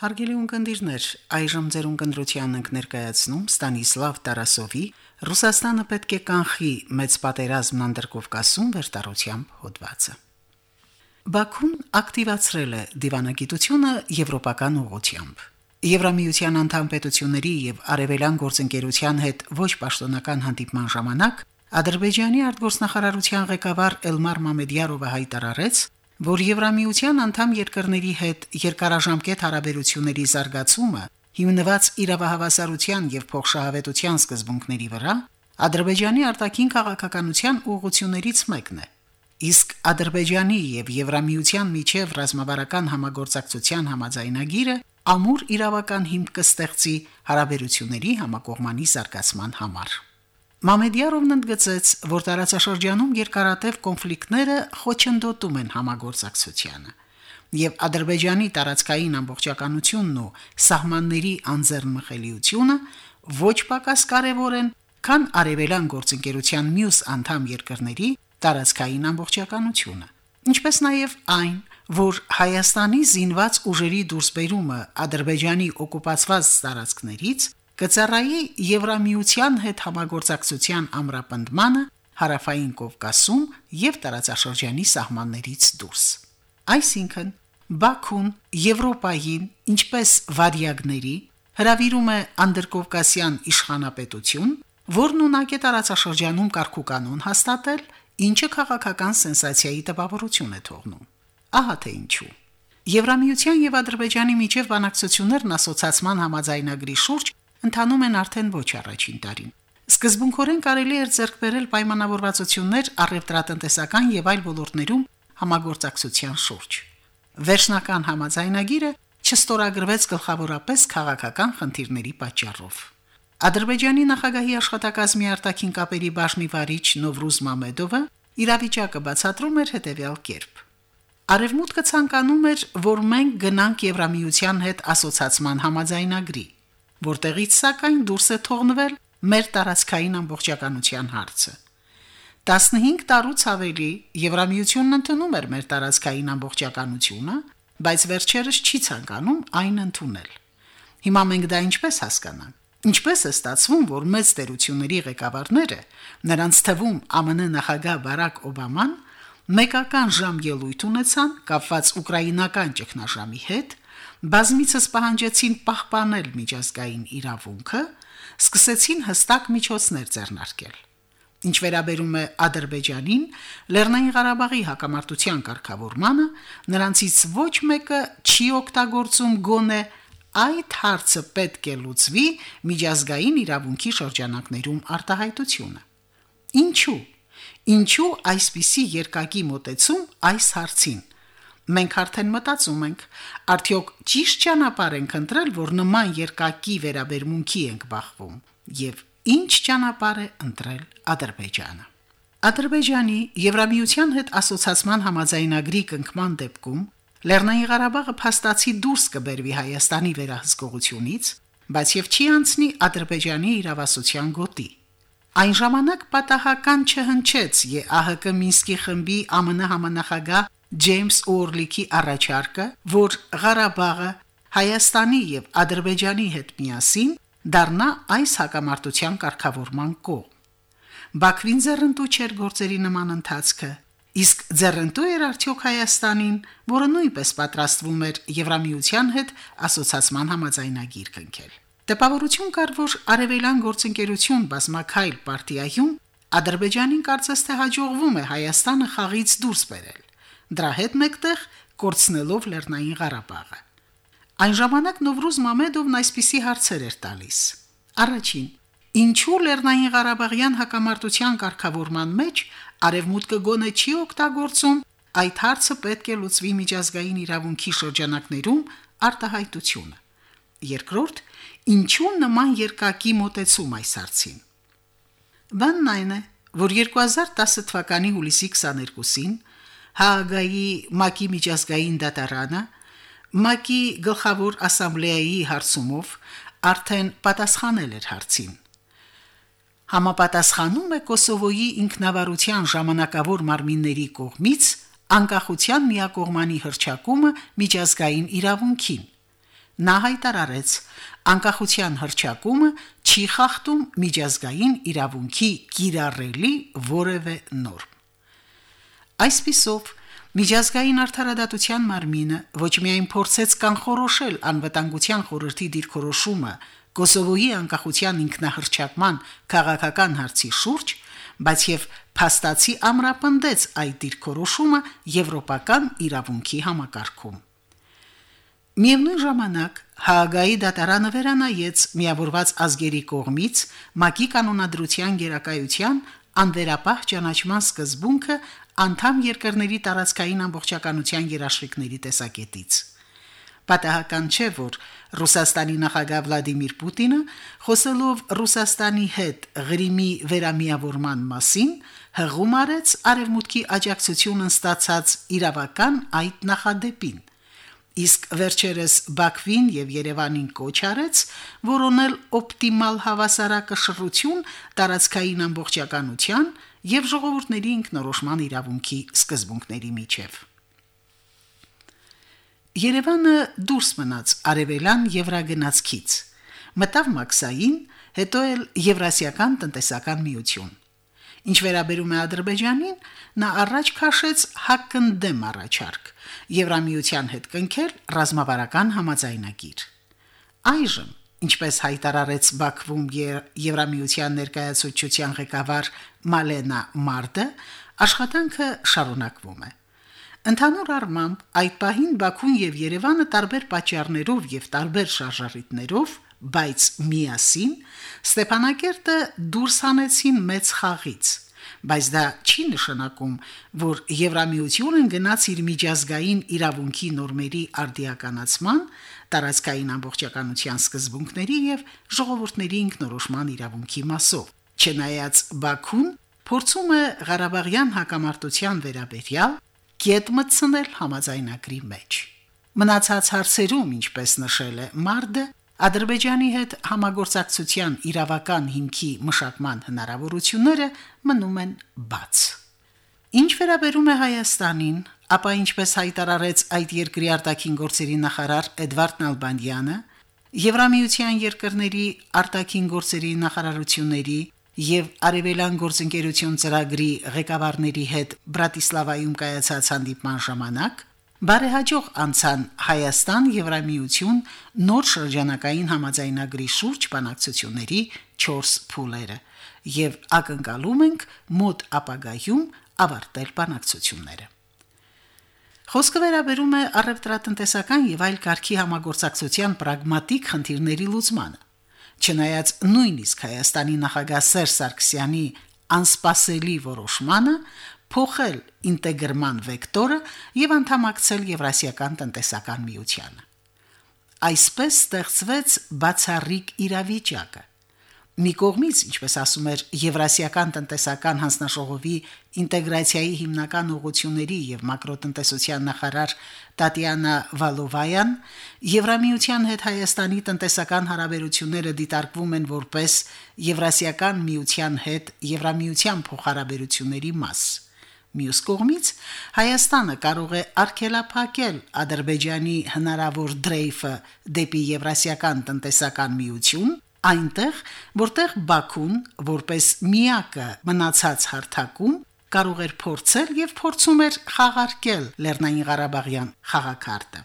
Հարգելի ունկնդիրներ, այժմ ձեր ունկնդրությանն ենք ներկայացնում Ստանիսլավ Տարասովի Ռուսաստանը պետք է կանխի մեծ պատերազմն Անդրկովկասում վերտարությամբ հոդվածը։ Բաքուն ակտիվացրել է դիվանագիտությունը եվրոպական ուղղությամբ։ Եվրամիության անդամ պետությունների եւ արևելյան գործընկերության հետ ոչ պաշտոնական հանդիպման ժամանակ Ադրբեջանի արտգործնախարարության ղեկավար Էլմար Մամեդյարովը հայտարարեց, որ Եվրամիության անդամ երկրների հետ երկարաժամկետ հարաբերությունների զարգացումը հիմնված իրավահավասարության եւ փոխշահավետության սկզբունքների վրա Ադրբեջանի արտաքին քաղաքականության ուղղություններից մեկն է։ Իսկ Ադրբեջանի եւ Եվրամիության միջև ռազմավարական համագործակցության համաձայնագիրը ամուր իրավական հիմք կստեղծի հարաբերությունների համակողմանի զարգացման համար։ Մամեդյարովն ընդգծեց, որ տարածաշրջանում երկարատև կոնֆլիկտները խոչընդոտում են համագործակցությանը եւ Ադրբեջանի տարածքային ամբողջականությունն ու սահմանների անձեռնմխելիությունը ոչ պակաս կարևոր են, քան արևելյան գործընկերության մյուս անդամ երկրների տարածքային ամբողջականությունը։ Ինչպես նաեւ այն, որ Հայաստանի զինված ուժերի դուրսբերումը Ադրբեջանի օկուպացված տարածքներից կծառայի Եվրամիության հետ համագործակցության ամրապնդմանը հարավային Կովկասում եւ տարածաշրջանի սահմաններից դուրս։ Այսինքն Բաքուն Եվրոպային, ինչպես վարյագների, հրավիրում է Անդրկովկասյան իշխանապետություն, որն ունակ է տարածաշրջանում կարգուկանոն հաստատել, ինչը քաղաքական սենսացիայի տպավորություն է թողնում։ Ահա թե ինչու։ Եվրամիության եւ Ադրբեջանի միջև բանակցություններն ասոցիացման համաձայնագրի շուրջ ընթանում են արդեն ոչ առաջին տարին։ Սկզբունքորեն կարելի էր ձեռք բերել պայմանավորվածություններ առևտրատնտեսական եւ այլ ոլորտներում համագործակցության շուրջ։ Վերջնական համաձայնագիրը չստորագրվեց գլխավորապես քաղաքական խնդիրների պատճառով։ Ադրբեջանի նախագահի աշխատակազմի արտաքին կապերի բաժնի վարիչ Նովրուզ Մամեդովը իրավիճակը բացատրում էր հետևյալ կերպ. Արևմուտքը ցանկանում էր, որ մենք գնանք Եվրամիության հետ ասոցիացման համաձայնագրի, որտեղից սակայն դուրս է թողնվել մեր տարածքային ամբողջականության հարցը։ 15 տարուց ավելի Եվրամիությունն ընդունում էր մեր տարածքային ամբողջականությունը, բայց վերջերս չի ցանկանում այն ընդունել։ Հիմա մենք դա ինչպես հասկանանք։ Ինչպես է ստացվում, որ մեծ տերությունների ղեկավարները, նրանց թվում ԱՄՆ նախագահ Բարակ Օբաման, մեկական ժամ ելույթ ունեցան կապված ուկրաինական ճգնաժամի հետ, բազմիցս պահանջեցին պահպանել միջազգային իրավունքը, սկսեցին հստակ միջոցներ ձեռնարկել։ Ինչ վերաբերում է Ադրբեջանին, Լեռնային Ղարաբաղի հակամարտության կարգավորմանը, նրանցից ոչ մեկը չի օգտագործում գոնե այդ հարցը պետք է լուծվի միջազգային իրավունքի շրջանակներում արտահայտությունը։ Ինչու։ Ինչու այսպիսի երկակի մոտեցում այս հարցին։ Մենք արդեն մտածում ենք, արդյոք ճիշտ ճանապարհ ենք ընտրել, որ նման երկակի վերաբերմունքի ենք բախվում, եւ ինչ ճանապարհ է ընտրել Ադրբեջանը։ Ադրբեջանի Եվրամիության հետ ասոցիացման համաձայնագրի կնքման դեպքում Լեռնային Ղարաբաղը փաստացի դուրս կբերվի Հայաստանի վերահսկողությունից, բայց եւ չի անցնի Ադրբեջանի իրավասության գոտի։ Այն ժամանակ պատահական չհնչեց ԵԱՀԿ Մինսկի խմբի ԱՄՆ համանախագահ Ջեյմս Օրլիքի առաջարկը, որ Ղարաբաղը Հայաստանի եւ Ադրբեջանի հետ միասին դառնա այս հակամարտության կարգավորման կողմ։ Բաքվին ձեռնտու չէր գործերի նման ընթացքը, իսկ ձեռնտու էր արդյոք Հայաստանին, որը նույնպես պատրաստվում էր Եվրամիության հետ ասոցիացման համաձայնագիր կնքել։ Տպավորություն կար, որ արևելյան գործընկերություն բազմակայլ պարտիայում Ադրբեջանին կարծես թե հաջողվում է Հայաստանը խաղից դուրս բերել։ Դրա հետ մեկտեղ կորցնելով Լեռնային Ղարաբաղը։ Այն ժամանակ Նովրուզ Մամեդովն այսպիսի հարցեր էր տալիս. Առաջին. Ինչու Լեռնային Ղարաբաղյան հակամարտության կարգավորման մեջ արևմուտքը գոնե չի օգտագործում այդ հարցը պետք է լուծվի միջազգային իրավունքի շրջանակներում արտահայտությունը։ Երկրորդ, ինչու նման երկակի մոտեցում այս հարցին։ Բանն այն է, որ 2010 թվականի հուլիսի 22-ին Հաագայի Մակի միջազգային դատարանը ՄԱԿ-ի գլխավոր ասամբլեայի հարցումով արդեն պատասխանել էր հարցին։ Համապատասխանում է Կոսովոյի ինքնավարության ժամանակավոր մարմինների կողմից անկախության միակողմանի հրճակումը միջազգային իրավունքին։ Նա հայտարարեց. անկախության հրճակումը չի խախտում միջազգային իրավունքի կիրառելի որևէ նորմ։ Այսպիսով Միջազգային արդարադատության մարմինը ոչ միայն փորձեց կանխորոշել անվտանգության խորհրդի դիրքորոշումը Կոսովոյի անկախության ինքնահռչակման քաղաքական հարցի շուրջ, բայց եւ փաստացի ամրապնդեց այդ դիրքորոշումը եվրոպական իրավունքի համակարգում։ Միևնույն ժամանակ Հաագայի դատարանը վերանայեց միավորված ազգերի կողմից ՄԱԿ-ի կանոնադրության գերակայության անվերապահ ճանաչման սկզբունքը անդամ երկրների տարածքային ամբողջականության երաշխիքների տեսակետից։ Պատահական չէ, որ Ռուսաստանի նախագահ Վլադիմիր Պուտինը, խոսելով Ռուսաստանի հետ Ղրիմի վերամիավորման մասին, հղում արեց արևմուտքի աջակցությունն ստացած իրավական այդ նախադեպին իսկ վերջերս Բաքվին եւ Երևանին կոչ արեց որոնել օպտիմալ հավասարակշռություն տարածքային ամբողջականության եւ ժողովուրդների ինքնորոշման իրավունքի սկզբունքների միջև։ Երևանը դուրս մնաց արևելան Եվրագնացքից։ Մտավ Մաքսային, հետո էլ Եվրասիական տնտեսական միություն։ Ինչ վերաբերում է Ադրբեջանին, նա առաջ քաշեց հակընդդեմ առաջարկ Եվրամիության հետ կնքել ռազմավարական համաձայնագիր։ Այժմ, ինչպես հայտարարեց Բաքվում Եվրամիության ներկայացուցչության ղեկավար Մալենա Մարտը, աշխատանքը շարունակվում է։ Ընդհանուր առմամբ այդ պահին Բաքուն եւ Երևանը տարբեր պատճառներով եւ տարբեր շարժառիթներով, բայց միասին Ստեփանակերտը դուրս հանեցին մեծ խաղից բայց դա չի նշանակում, որ Եվրամիությունն գնաց իր միջազգային իրավունքի նորմերի արդիականացման, տարածքային ամբողջականության սկզբունքների եւ ժողովուրդների ինքնորոշման իրավունքի մասով։ Չնայած Բաքուն փորձում է Ղարաբաղյան հակամարտության վերաբերյալ կետ մտցնել համաձայնագրի մեջ։ Մնացած հարցերում, ինչպես նշել է Մարդը, Ադրբեջանի հետ համագործակցության իրավական հիմքի մշակման հնարավորությունները մնում են բաց։ Ինչ վերաբերում է Հայաստանին, ապա ինչպես հայտարարեց այդ երկրի արտաքին գործերի նախարար Էդվարդ Նալբանդյանը, Եվրամիության երկրների արտաքին գործերի նախարարությունների եւ Արևելան գործընկերություն ծրագրի ղեկավարների հետ Բրատիսլավայում կայացած հանդիպման ժամանակ Բարեհաջող անցան Հայաստան Եվրամիություն նոր շրջանակային համաձայնագրի շուրջ բանակցությունների 4 փուլերը եւ ակնկալում ենք մոտ ապագայում ավարտել բանակցությունները։ Խոսքը վերաբերում է առևտրատնտեսական եւ այլ կարգի համագործակցության պրագմատիկ խնդիրների լուծմանը։ Չնայած նույնիսկ Հայաստանի նախագահ Սերժ Սարգսյանի անսպասելի որոշմանը փոխել ինտեգրման վեկտորը եւ անդամակցել Եվրասիական տնտեսական միությանը։ Այսպես ստեղծվեց բացառիկ իրավիճակը։ Մի կողմից, ինչպես ասում էր Եվրասիական տնտեսական հանձնաժողովի ինտեգրացիայի հիմնական ուղղությունների եւ մակրոտնտեսության նախարար Տատյանա Վալովայան, Եվրամիության հետ Հայաստանի տնտեսական հարաբերությունները դիտարկվում են որպես Եվրասիական միության հետ Եվրամիության փոխհարաբերությունների մաս։ Մյուս կողմից Հայաստանը կարող է արգելափակել Ադրբեջանի հնարավոր դրեյֆը դեպի Եվրասիական տնտեսական միություն, այնտեղ, որտեղ Բաքուն, որպես միակը մնացած հարթակում, կարող էր փորձել եւ փորձում էր խաղարկել Լեռնային Ղարաբաղյան խաղակարտը։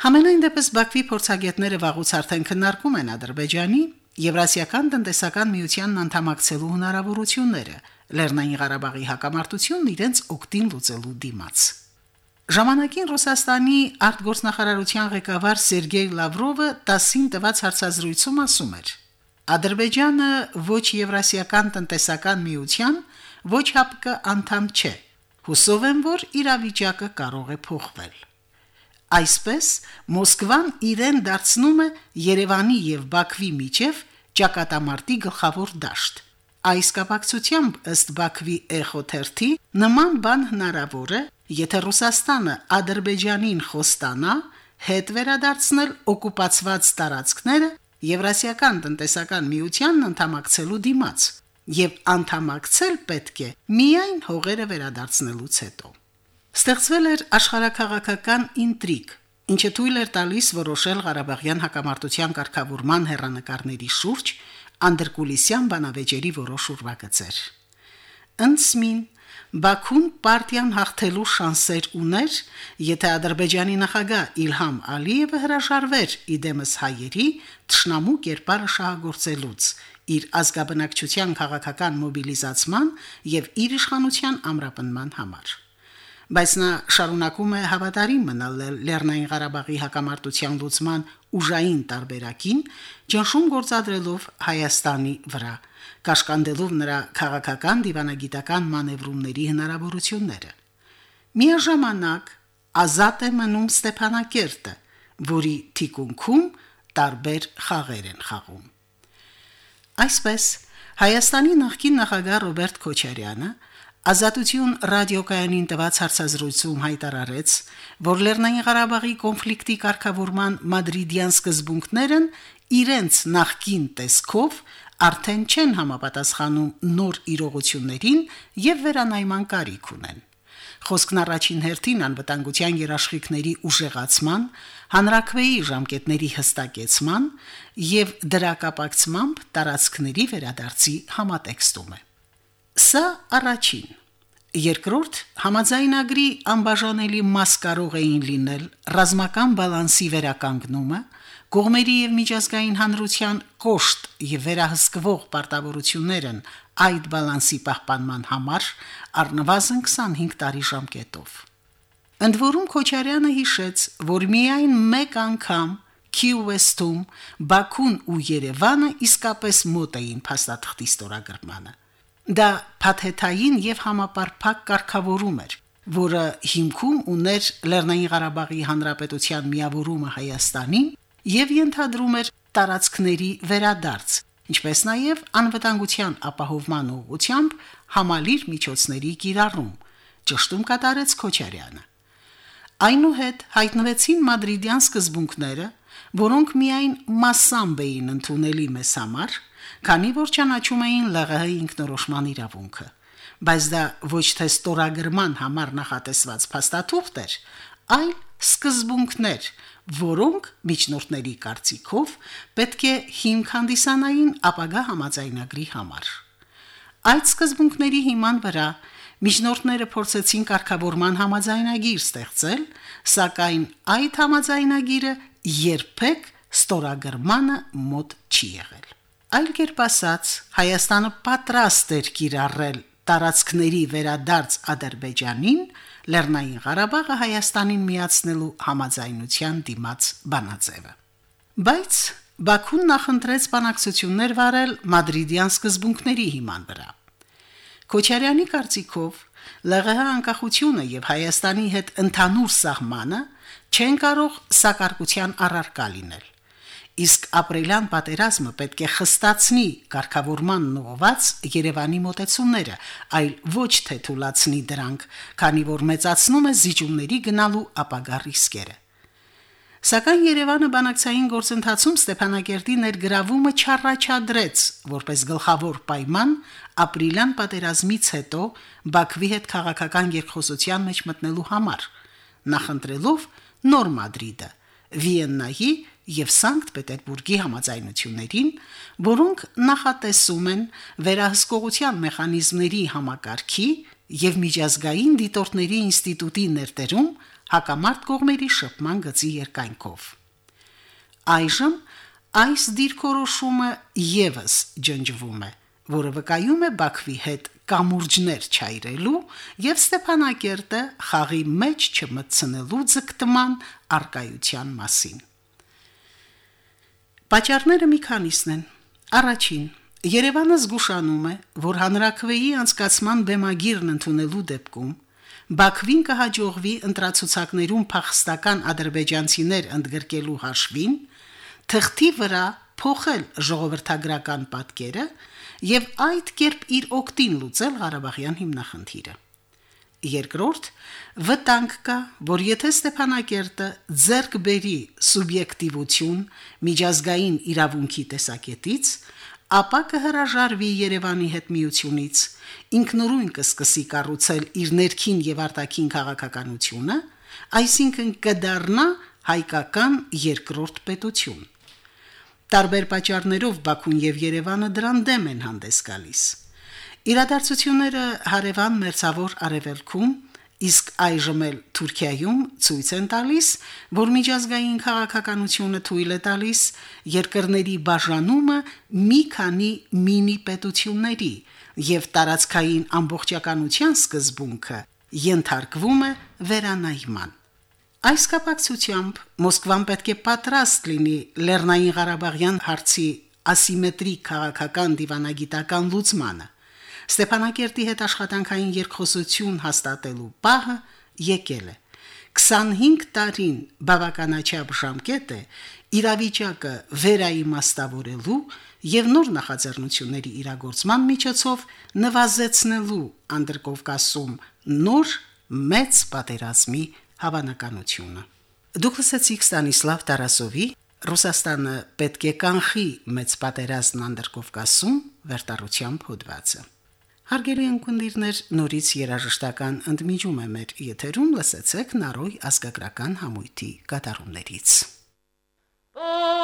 Համենայն դեպս Բաքվի փորձագետները վաղուց արդեն քննարկում են Ադրբեջանի Եվրասիական տնտեսական միությանն անդամակցելու հնարավորությունները Լեռնային Ղարաբաղի հակամարտությունն իրենց օկտին լուծելու դիմաց։ Ժամանակին Ռուսաստանի արտգործնախարարության ղեկավար Սերգեյ Լավրովը 10-ին տված հարցազրույցում ասում էր. Ադրբեջանը ոչ Եվրասիական տնտեսական միության, ոչ ՀԱՊԿ անդամ չէ։ Հուսով եմ, որ իրավիճակը կարող է փոխվել։ Այսպես Մոսկվան իրեն դարձնում է Երևանի եւ Բաքվի միջև ճակատամարտի գլխավոր դաշտ։ Այս կապակցությամբ ըստ Բաքվի էխոթերթի նման բան հնարավոր է, եթե Ռուսաստանը Ադրբեջանին խոստանա հետ վերադարձնել օկուպացված տարածքները Եվրասիական տնտեսական միությանն անդամակցելու դիմաց եւ անդամակցել պետք է միայն հողերը վերադարձնելուց հետո։ Ստեղծվել էր աշխարհակաղակական ինտրիգ, ինչը թույլ էր տալիս որոշել Ղարաբաղյան հակամարտության կարգավորման հերանեկարների շուրջ անդրկուլիսյան բանավեճերի որոշ ուրվագծեր։ Ընցմին Բաքուն պարտիան հաղթելու շանսեր ուներ, եթե Ադրբեջանի նախագահ Իլհամ Ալիևը հրաժարվեր իդեմս հայերի ճշնամու կերպարը շահագործելուց իր ազգաբնակչության քաղաքական մոբիլիզացման եւ իր իշխանության ամրապնման համար բայց նա շարունակում է հավատարիմ մնալ Լեռնային Ղարաբաղի հակամարտության լուծման ուժային տարբերակին, ճնշում գործադրելով Հայաստանի վրա, կաշկանդելով նրա քաղաքական դիվանագիտական մանևրումների հնարավորությունները։ Միաժամանակ ազատ է մնում Ստեփանակերտը, որի թիկունքում տարբեր խաղեր են խաղում։ Այսպես Հայաստանի նախկին նախագահ Ռոբերտ Քոչարյանը Ազատություն ռադիոկայանին տված հարցազրույցում հայտարարեց, որ Լեռնային Ղարաբաղի կոնֆլիկտի կարգավորման մադրիդյան սկզբունքներն իրենց նախկին տեսքով արդեն չեն համապատասխանում նոր իրողություններին եւ վերանայման կարիք ունեն։ Խոսքն առաջին հերթին անվտանգության երաշխիքների ուժեղացման, հանրակրվեի ժամկետների հստակեցման եւ դրա կապակցմամբ տարածքների վերադարձի համատեքստում է։ Սա առաջին։ Երկրորդ համաձայնագրի անբաժանելի մաս կարող էին լինել ռազմական բալանսի վերականգնումը, կողմերի եւ միջազգային հանրության կոշտ եւ վերահսկվող պարտավորություններն այդ բալանսի պահպանման համար առնվազն 25 տարի ժամկետով։ Ընդ որում Քոչարյանը հիշեց, որ միայն մեկ անգամ Քիուեստում Բաքուն ու Երևանը իսկապես մոտ էին փաստաթղթի ստորագրմանը։ Դա փաթեթային եւ համապարփակ կարգավորում էր, որը հիմքում ուներ Լեռնային Ղարաբաղի Հանրապետության միավորումը Հայաստանին եւ ենթադրում էր տարածքների վերադարձ, ինչպես նաեւ անվտանգության ապահովման ուղղությամբ համալիր միջոցների կիրառում, ճշտում կատարեց Քոչարյանը։ Այնուհետ հայտնվեցին մադրիդյան սկզբունքները, որոնք միայն massամբ էին ընդունելի մեզ համար, քանի որ ճանաչում էին ԼՂՀ ինքնորոշման իրավունքը բայց դա ոչ թե ստորագրման համար նախատեսված փաստաթուղթ էր, այլ սկզբունքներ, որոնք միջնորդների կարծիքով պետք է հիմք հանդիսանային ապագա համաձայնագրի համար։ Այդ սկզբունքների հիման վրա միջնորդները փորձեցին կարգավորման համաձայնագիր ստեղծել, սակայն այդ համաձայնագիրը երբեք ստորագրմանը մոտ չի եղել։ Այլ կերպ ասած, Հայաստանը պատրաստ էր կիրառել տարածքների վերադարձ Ադրբեջանին, Լեռնային Ղարաբաղը Հայաստանին միացնելու համաձայնության դիմաց բանաձևը։ Բայց Բաքուն նախընտրեց բանակցություններ վարել մադրիդյան սկզբունքների հիման վրա։ Քոչարյանի կարծիքով ԼՂՀ անկախությունը եւ Հայաստանի հետ ընդհանուր սահմանը չեն կարող սակարկության առարկա լինել իսկ ապրիլյան պատերազմը պետք է խստացնի կարգավորման նոված Երևանի մոտեցումները, այլ ոչ թե թույլատնի դրանք, քանի որ մեծացնում է զիջումների գնալու ապագա ռիսկերը։ Սակայն Երևանը բանակցային գործընթացում Ստեփանակերտի ներգրավումը չառաջադրեց որպես գլխավոր պայման ապրիլյան պատերազմից հետո Բաքվի հետ քաղաքական երկխոսության մեջ մտնելու համար, նախընտրելով նոր Մադրիդը, Վիեննայի եւ Սանկտ Պետերբուրգի համաձայնություններին, որոնք նախատեսում են վերահսկողության մեխանիզմների համակարգի եւ միջազգային դիտորդների ինստիտուտի ներդերում հակամարտ կողմերի շփման գծի երկայնքով։ Այժմ այս դիրքորոշումը եւս ջնջվում է, որը վկայում է Բաքվի հետ կամուրջներ չայրելու եւ Ստեփանակերտը խաղի մեջ չմտցնելու ձգտման արկայության մասին։ Պաճառները մի քանիսն են։ Առաջին. Երևանը զգուշանում է, որ հանրակրվեի անցկացման բեմագիրն ընդունելու դեպքում Բաքվին կհաջողվի ընտրացուցակներում փախստական ադրբեջանցիներ ընդգրկելու հաշվին թղթի վրա փոխել ժողովրդագրական պատկերը եւ այդ կերպ իր օկտին լուծել Ղարաբաղյան հիմնախնդիրը։ Երկրորդ, վտանգ կա, որ եթե Ստեփանակերտը ձերկ բերի սուբյեկտիվություն միջազգային իրավունքի տեսակետից, ապա կհրաժարվի Երևանի հետ միությունից, ինքնուրույն կսկսի կառուցել իր ներքին եւ արտաքին քաղաքականությունը, այսինքն կդառնա հայկական երկրորդ պետություն։ Տարբեր պատճառներով Բաքուն եւ Երևանը դրան դեմ են հանդես գալիս։ Իրադարձությունները հարևան մերձավոր արևելքում իսկ այժմ էլ Թուրքիայում ցույց են տալիս, որ միջազգային քաղաքականությունը թույլ է տալիս երկրների բաժանումը մի քանի մինի պետությունների եւ տարածքային ամբողջականության սկզբունքը ենթարկվում է վերանայման։ Այս կապակցությամբ Մոսկվան պետք է պատրաստ լինի Լեռնային Ղարաբաղյան հարցի ասիմետրիկ քաղաքական դիվանագիտական լուծմանը։ Ստեփանակերտի հետ աշխատանքային երկխոսություն հաստատելու պահը եկել է։ 25 տարին բավականաչափ ժամկետ է իրավիճակը վերաիմաստավորելու եւ նոր նախաձեռնությունների իրագործման միջոցով նվազեցնելու Անդրկովկասում նոր մեծ պատերազմի հավանականությունը։ Դուք լսեցիք Ստանիսլավ Տարասովի Ռուսաստանը պետք է կանխի մեծ պատերազմն Անդրկովկասում վերտարությամբ հոդվածը։ Հարգելի ընկերներ, նորից երաժշտական ընդմիջում է մեր եթերում լսեցեք Նարոյ ազգագրական համույթի կատարումներից։ Օ